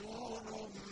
رسول